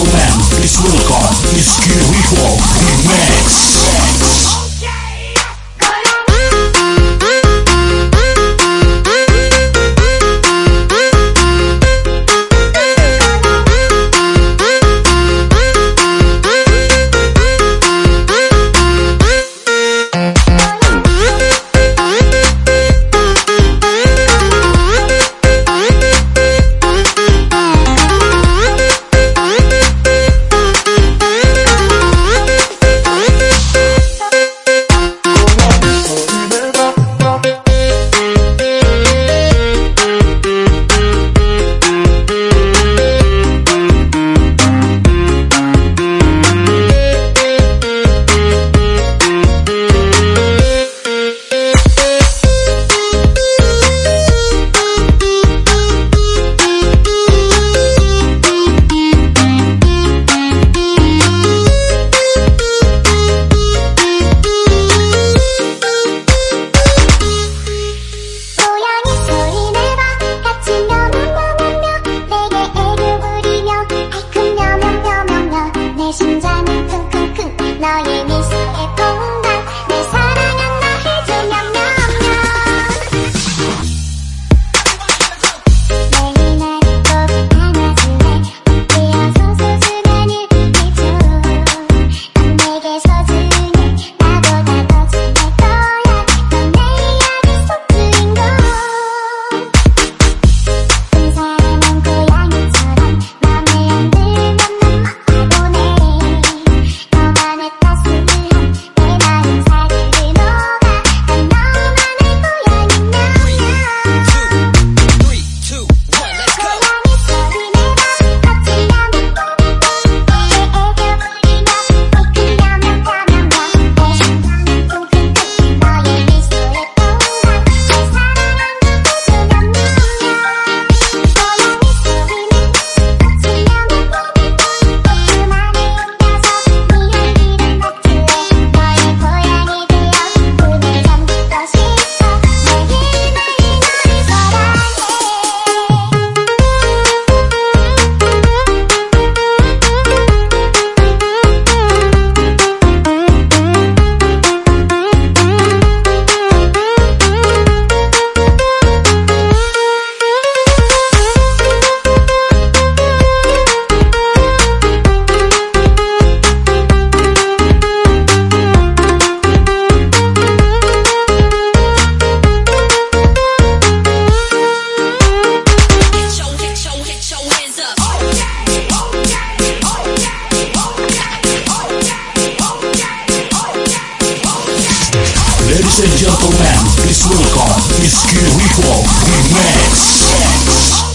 Gentlemen, it's welcome, it's Kiriko Remix. Ladies and gentlemen, please welcome the Report Remax.